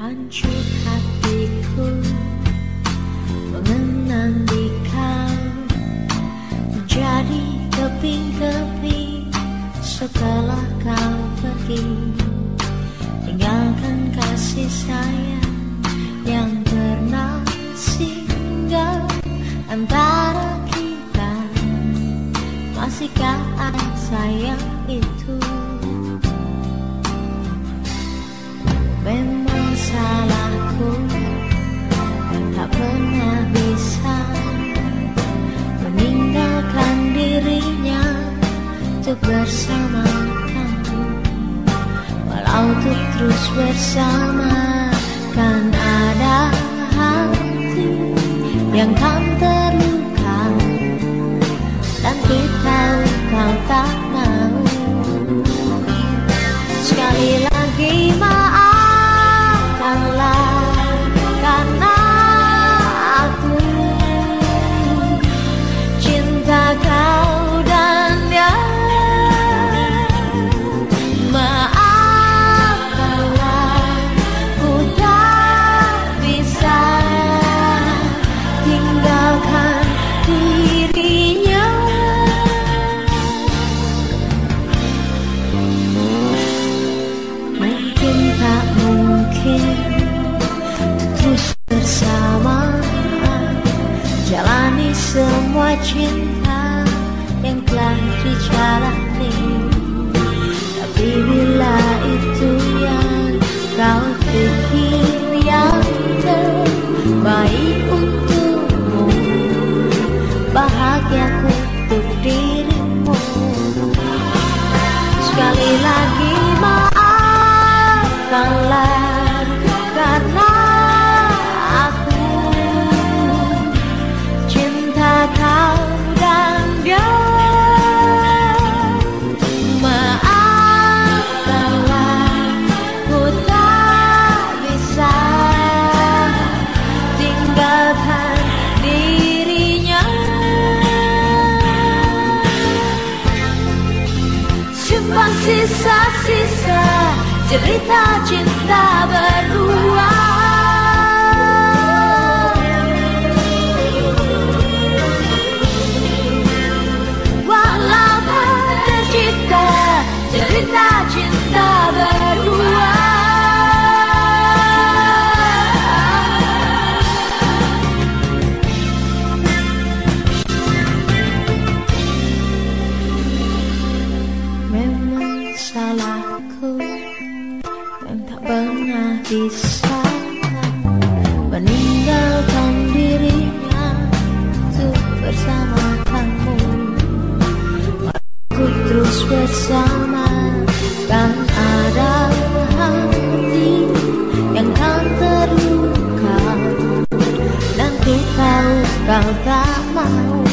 hancur hatiku mengenang di kau menjadi keping-keping setelah kau pergi. Tinggalkan kasih sayang yang pernah singgah antara kita. Masihkah ada sayang itu untuk bersama kamu walau untuk terus bersama kan ada hati yang kan terluka. Dan kita kau tak semua cinta yang telah dijalani. Tapi bila itu yang kau pikir yang terbaik untukmu Bahagiaku untuk dirimu. Sekali lagi maafkanlah Simpan sisa-sisa cerita cinta berdua aku tak pernah bisa meninggalkan dirinya untuk bersama kamu. Aku terus bersama dan ada hati yang kan terluka. Dan ku tahu kau tak mau